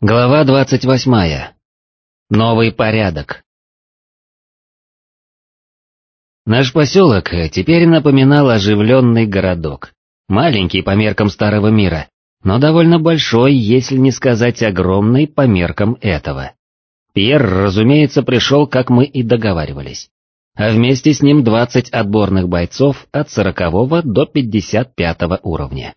Глава двадцать восьмая. Новый порядок. Наш поселок теперь напоминал оживленный городок. Маленький по меркам старого мира, но довольно большой, если не сказать огромный по меркам этого. Пьер, разумеется, пришел, как мы и договаривались. А вместе с ним двадцать отборных бойцов от сорокового до пятьдесят пятого уровня.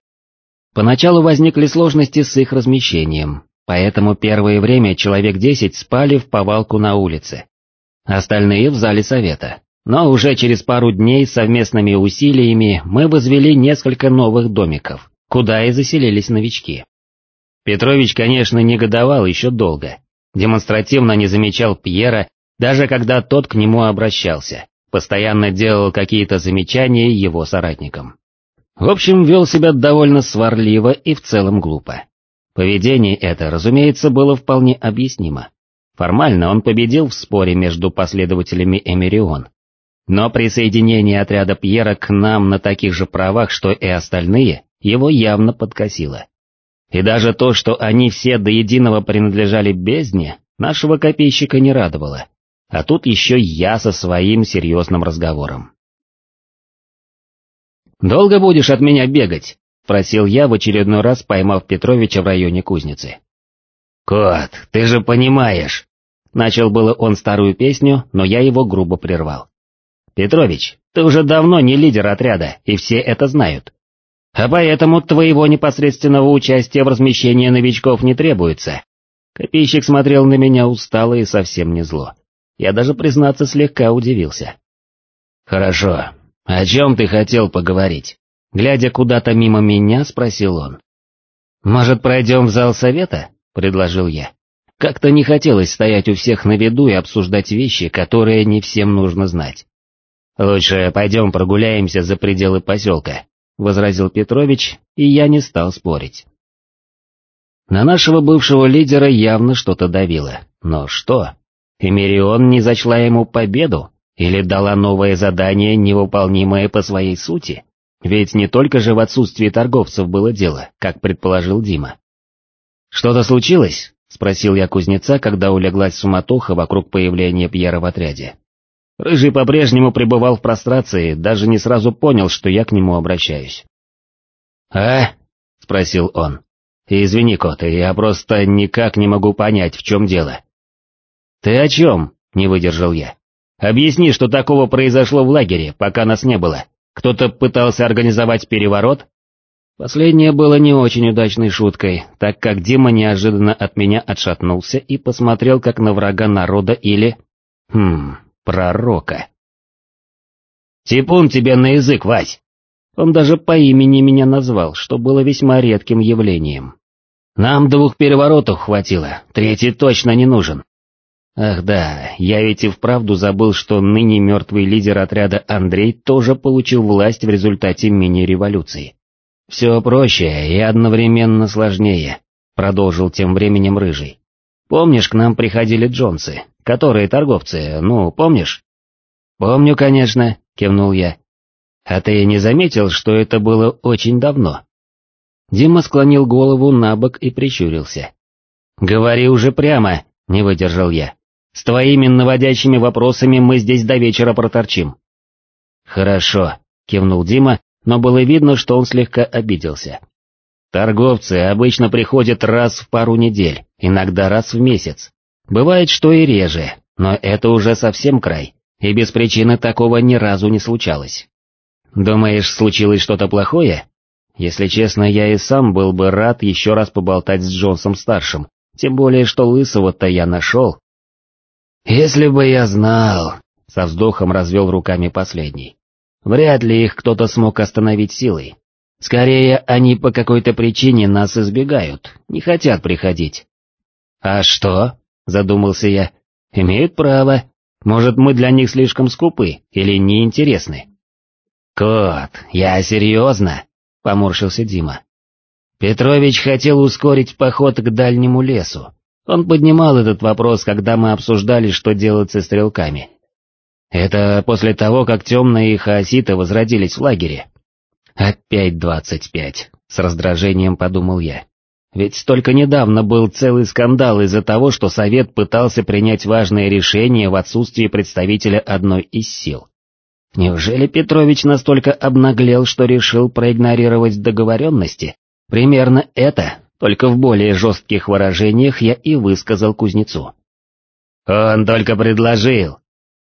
Поначалу возникли сложности с их размещением, поэтому первое время человек десять спали в повалку на улице. Остальные в зале совета. Но уже через пару дней совместными усилиями мы возвели несколько новых домиков, куда и заселились новички. Петрович, конечно, негодовал еще долго, демонстративно не замечал Пьера, даже когда тот к нему обращался, постоянно делал какие-то замечания его соратникам. В общем, вел себя довольно сварливо и в целом глупо. Поведение это, разумеется, было вполне объяснимо. Формально он победил в споре между последователями Эмерион. Но присоединение отряда Пьера к нам на таких же правах, что и остальные, его явно подкосило. И даже то, что они все до единого принадлежали бездне, нашего копейщика не радовало. А тут еще я со своим серьезным разговором. «Долго будешь от меня бегать?» — просил я в очередной раз, поймав Петровича в районе кузницы. «Кот, ты же понимаешь!» Начал было он старую песню, но я его грубо прервал. «Петрович, ты уже давно не лидер отряда, и все это знают. А поэтому твоего непосредственного участия в размещении новичков не требуется». Копейщик смотрел на меня устало и совсем не зло. Я даже, признаться, слегка удивился. «Хорошо. О чем ты хотел поговорить?» Глядя куда-то мимо меня, спросил он. «Может, пройдем в зал совета?» — предложил я. Как-то не хотелось стоять у всех на виду и обсуждать вещи, которые не всем нужно знать. «Лучше пойдем прогуляемся за пределы поселка», — возразил Петрович, и я не стал спорить. На нашего бывшего лидера явно что-то давило, но что? Эмирион не зачла ему победу или дала новое задание, невыполнимое по своей сути? Ведь не только же в отсутствии торговцев было дело, как предположил Дима. «Что-то случилось?» — спросил я кузнеца, когда улеглась суматоха вокруг появления Пьера в отряде. Рыжий по-прежнему пребывал в прострации, даже не сразу понял, что я к нему обращаюсь. «А?» — спросил он. «Извини, кот, я просто никак не могу понять, в чем дело». «Ты о чем?» — не выдержал я. «Объясни, что такого произошло в лагере, пока нас не было». Кто-то пытался организовать переворот? Последнее было не очень удачной шуткой, так как Дима неожиданно от меня отшатнулся и посмотрел как на врага народа или... Хм, пророка. «Типун тебе на язык, Вась!» Он даже по имени меня назвал, что было весьма редким явлением. «Нам двух переворотов хватило, третий точно не нужен. Ах да, я ведь и вправду забыл, что ныне мертвый лидер отряда Андрей тоже получил власть в результате мини-революции. Все проще и одновременно сложнее, продолжил тем временем Рыжий. Помнишь, к нам приходили Джонсы, которые торговцы, ну, помнишь? Помню, конечно, кивнул я. А ты не заметил, что это было очень давно? Дима склонил голову на бок и прищурился. «Говори уже прямо», — не выдержал я. С твоими наводящими вопросами мы здесь до вечера проторчим». «Хорошо», — кивнул Дима, но было видно, что он слегка обиделся. «Торговцы обычно приходят раз в пару недель, иногда раз в месяц. Бывает, что и реже, но это уже совсем край, и без причины такого ни разу не случалось. Думаешь, случилось что-то плохое? Если честно, я и сам был бы рад еще раз поболтать с Джонсом-старшим, тем более, что лысого-то я нашел, «Если бы я знал...» — со вздохом развел руками последний. «Вряд ли их кто-то смог остановить силой. Скорее, они по какой-то причине нас избегают, не хотят приходить». «А что?» — задумался я. «Имеют право. Может, мы для них слишком скупы или неинтересны?» «Кот, я серьезно?» — поморщился Дима. Петрович хотел ускорить поход к дальнему лесу, он поднимал этот вопрос, когда мы обсуждали, что делать со стрелками. Это после того, как темные хаоситы возродились в лагере. Опять двадцать пять, с раздражением подумал я. Ведь только недавно был целый скандал из-за того, что Совет пытался принять важное решение в отсутствии представителя одной из сил. Неужели Петрович настолько обнаглел, что решил проигнорировать договоренности? Примерно это, только в более жестких выражениях я и высказал кузнецу. «Он только предложил!»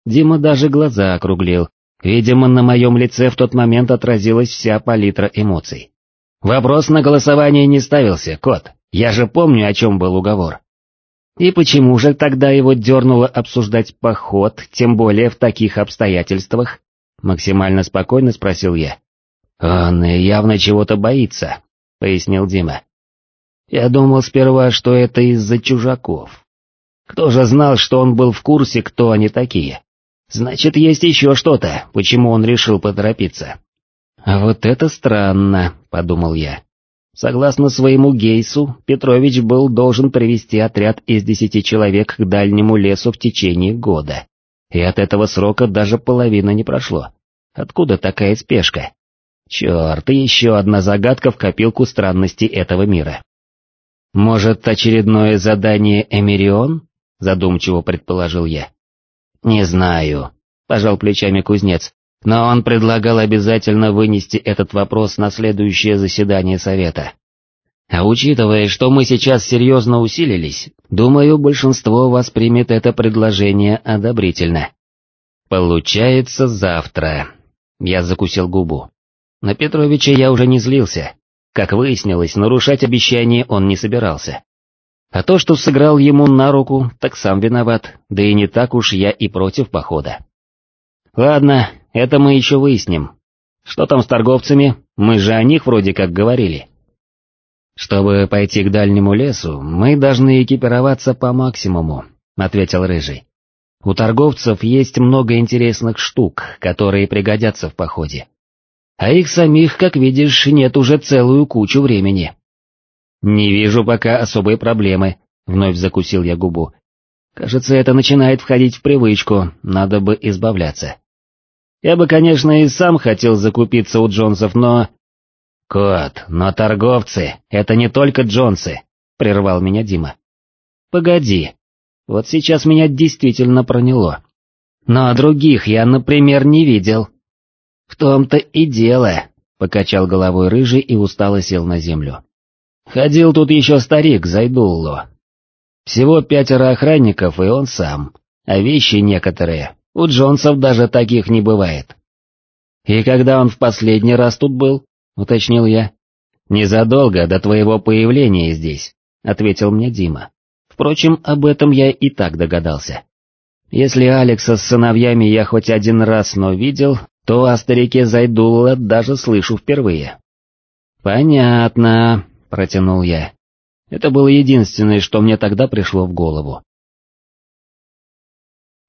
Дима даже глаза округлил, видимо, на моем лице в тот момент отразилась вся палитра эмоций. Вопрос на голосование не ставился, кот, я же помню, о чем был уговор. И почему же тогда его дернуло обсуждать поход, тем более в таких обстоятельствах? Максимально спокойно спросил я. Он явно чего-то боится, пояснил Дима. Я думал сперва, что это из-за чужаков. Кто же знал, что он был в курсе, кто они такие? Значит, есть еще что-то, почему он решил поторопиться. А вот это странно, подумал я. Согласно своему Гейсу, Петрович был должен привести отряд из десяти человек к дальнему лесу в течение года. И от этого срока даже половина не прошло. Откуда такая спешка? Черт, еще одна загадка в копилку странностей этого мира. Может, очередное задание Эмирион? Задумчиво предположил я. Не знаю, пожал плечами кузнец, но он предлагал обязательно вынести этот вопрос на следующее заседание совета. А учитывая, что мы сейчас серьезно усилились, думаю, большинство воспримет это предложение одобрительно. Получается завтра. Я закусил губу. На Петровича я уже не злился. Как выяснилось, нарушать обещание он не собирался. А то, что сыграл ему на руку, так сам виноват, да и не так уж я и против похода. Ладно, это мы еще выясним. Что там с торговцами? Мы же о них вроде как говорили. Чтобы пойти к дальнему лесу, мы должны экипироваться по максимуму, ответил Рыжий. У торговцев есть много интересных штук, которые пригодятся в походе. А их самих, как видишь, нет уже целую кучу времени. Не вижу пока особой проблемы, вновь закусил я губу. Кажется, это начинает входить в привычку, надо бы избавляться. Я бы, конечно, и сам хотел закупиться у Джонсов, но... «Кот, но торговцы — это не только Джонсы», — прервал меня Дима. «Погоди, вот сейчас меня действительно проняло. Но других я, например, не видел». «В том-то и дело», — покачал головой рыжий и устало сел на землю. «Ходил тут еще старик Зайдулло. Всего пятеро охранников, и он сам, а вещи некоторые у Джонсов даже таких не бывает. И когда он в последний раз тут был, уточнил я. Незадолго до твоего появления здесь, ответил мне Дима. Впрочем, об этом я и так догадался. Если Алекса с сыновьями я хоть один раз, но видел, то о старике Зайдулла даже слышу впервые. «Понятно», — протянул я. Это было единственное, что мне тогда пришло в голову.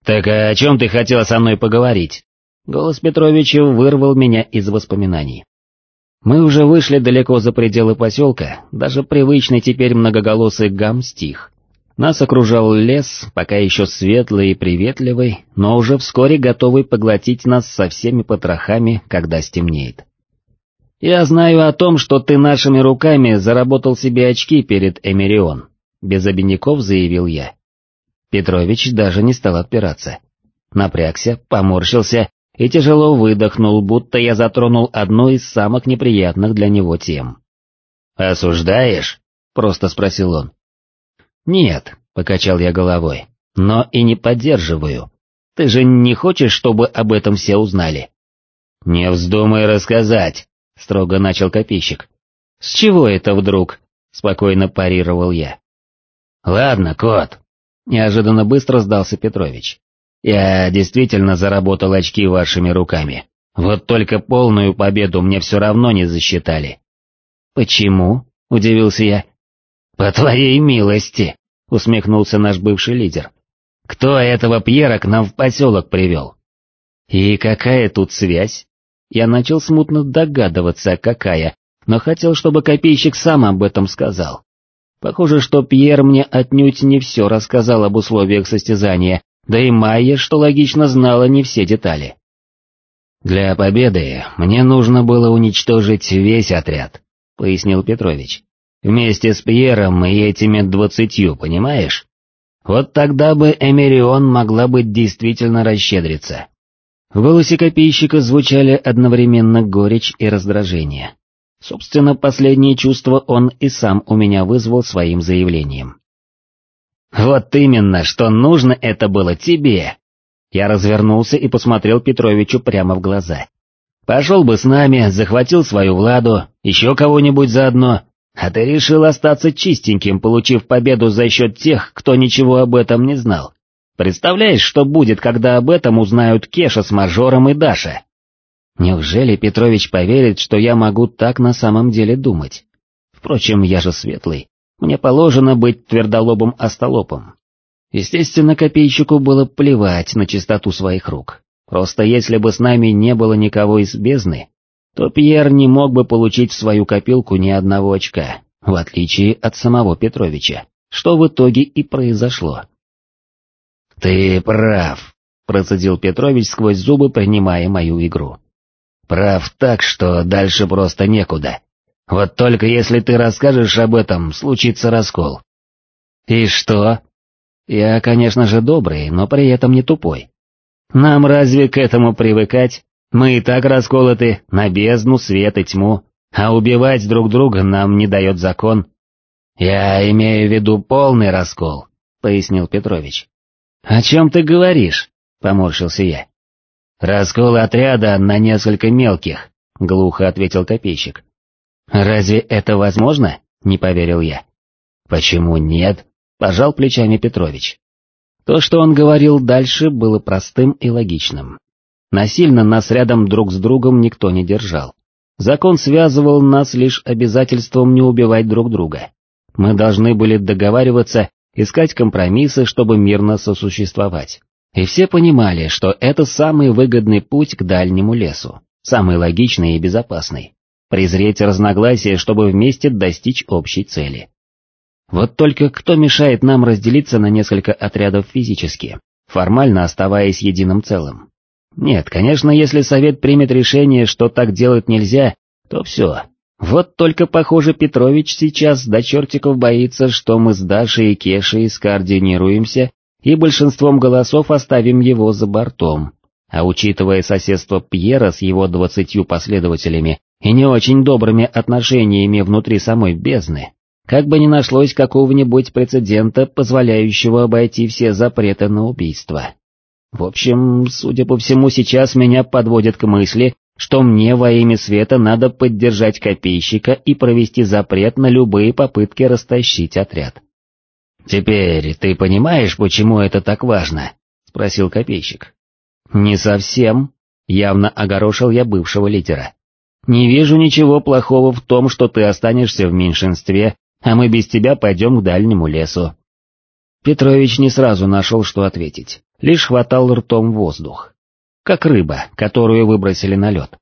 «Так о чем ты хотела со мной поговорить?» Голос Петровича вырвал меня из воспоминаний. Мы уже вышли далеко за пределы поселка, даже привычный теперь многоголосый гам стих. Нас окружал лес, пока еще светлый и приветливый, но уже вскоре готовый поглотить нас со всеми потрохами, когда стемнеет. «Я знаю о том, что ты нашими руками заработал себе очки перед Эмирион», — без обиняков заявил я. Петрович даже не стал отпираться. Напрягся, поморщился и тяжело выдохнул, будто я затронул одну из самых неприятных для него тем. «Осуждаешь?» — просто спросил он. «Нет», — покачал я головой, — «но и не поддерживаю. Ты же не хочешь, чтобы об этом все узнали?» «Не вздумай рассказать», — строго начал копейщик. «С чего это вдруг?» — спокойно парировал я. «Ладно, кот, Неожиданно быстро сдался Петрович. «Я действительно заработал очки вашими руками. Вот только полную победу мне все равно не засчитали». «Почему?» — удивился я. «По твоей милости», — усмехнулся наш бывший лидер. «Кто этого Пьера к нам в поселок привел?» «И какая тут связь?» Я начал смутно догадываться, какая, но хотел, чтобы копейщик сам об этом сказал. Похоже, что Пьер мне отнюдь не все рассказал об условиях состязания, да и Майя, что логично, знала не все детали. «Для победы мне нужно было уничтожить весь отряд», — пояснил Петрович. Вместе с Пьером и этими двадцатью, понимаешь? Вот тогда бы Эмерион могла быть действительно расщедриться. В голосе копейщика звучали одновременно горечь и раздражение. Собственно, последнее чувство он и сам у меня вызвал своим заявлением. «Вот именно, что нужно это было тебе!» Я развернулся и посмотрел Петровичу прямо в глаза. «Пошел бы с нами, захватил свою Владу, еще кого-нибудь заодно, а ты решил остаться чистеньким, получив победу за счет тех, кто ничего об этом не знал. Представляешь, что будет, когда об этом узнают Кеша с Мажором и Даша?» Неужели Петрович поверит, что я могу так на самом деле думать? Впрочем, я же светлый, мне положено быть твердолобым остолопом. Естественно, копейщику было плевать на чистоту своих рук. Просто если бы с нами не было никого из бездны, то Пьер не мог бы получить в свою копилку ни одного очка, в отличие от самого Петровича, что в итоге и произошло. «Ты прав», — процедил Петрович сквозь зубы, принимая мою игру. «Прав так, что дальше просто некуда. Вот только если ты расскажешь об этом, случится раскол». «И что?» «Я, конечно же, добрый, но при этом не тупой. Нам разве к этому привыкать? Мы и так расколоты на бездну, свет и тьму, а убивать друг друга нам не дает закон». «Я имею в виду полный раскол», — пояснил Петрович. «О чем ты говоришь?» — поморщился я. «Раскол отряда на несколько мелких», — глухо ответил копейщик. «Разве это возможно?» — не поверил я. «Почему нет?» — пожал плечами Петрович. То, что он говорил дальше, было простым и логичным. Насильно нас рядом друг с другом никто не держал. Закон связывал нас лишь обязательством не убивать друг друга. Мы должны были договариваться, искать компромиссы, чтобы мирно сосуществовать. И все понимали, что это самый выгодный путь к дальнему лесу, самый логичный и безопасный. Презреть разногласия, чтобы вместе достичь общей цели. Вот только кто мешает нам разделиться на несколько отрядов физически, формально оставаясь единым целым? Нет, конечно, если совет примет решение, что так делать нельзя, то все. Вот только, похоже, Петрович сейчас до чертиков боится, что мы с Дашей и Кешей скоординируемся и большинством голосов оставим его за бортом. А учитывая соседство Пьера с его двадцатью последователями и не очень добрыми отношениями внутри самой бездны, как бы ни нашлось какого-нибудь прецедента, позволяющего обойти все запреты на убийство. В общем, судя по всему, сейчас меня подводят к мысли, что мне во имя света надо поддержать копейщика и провести запрет на любые попытки растащить отряд. «Теперь ты понимаешь, почему это так важно?» — спросил копейщик. «Не совсем», — явно огорошил я бывшего лидера. «Не вижу ничего плохого в том, что ты останешься в меньшинстве, а мы без тебя пойдем к дальнему лесу». Петрович не сразу нашел, что ответить, лишь хватал ртом воздух. Как рыба, которую выбросили на лед.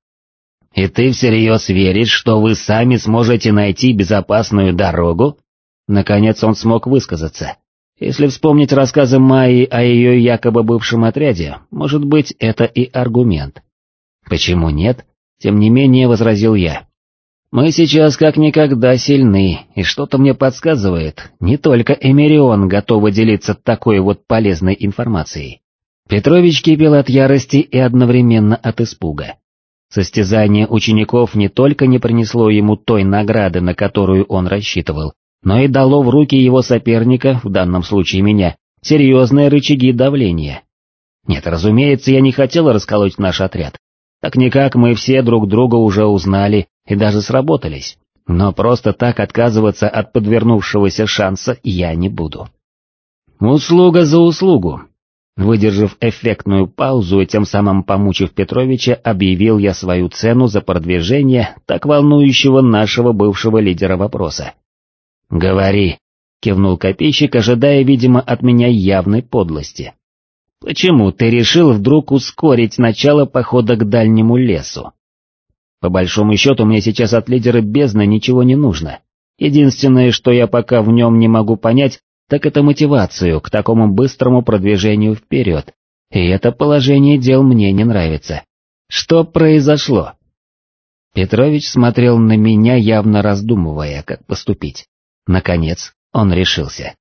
«И ты всерьез веришь, что вы сами сможете найти безопасную дорогу?» Наконец он смог высказаться. Если вспомнить рассказы Майи о ее якобы бывшем отряде, может быть, это и аргумент. Почему нет? Тем не менее, возразил я. Мы сейчас как никогда сильны, и что-то мне подсказывает, не только Эмерион готова делиться такой вот полезной информацией. Петрович кипел от ярости и одновременно от испуга. Состязание учеников не только не принесло ему той награды, на которую он рассчитывал, но и дало в руки его соперника, в данном случае меня, серьезные рычаги давления. Нет, разумеется, я не хотел расколоть наш отряд. Так-никак мы все друг друга уже узнали и даже сработались, но просто так отказываться от подвернувшегося шанса я не буду. Услуга за услугу. Выдержав эффектную паузу и тем самым помучив Петровича, объявил я свою цену за продвижение так волнующего нашего бывшего лидера вопроса. «Говори», — кивнул копейщик, ожидая, видимо, от меня явной подлости. «Почему ты решил вдруг ускорить начало похода к дальнему лесу?» «По большому счету мне сейчас от лидера бездны ничего не нужно. Единственное, что я пока в нем не могу понять, так это мотивацию к такому быстрому продвижению вперед, и это положение дел мне не нравится. Что произошло?» Петрович смотрел на меня, явно раздумывая, как поступить. Наконец, он решился.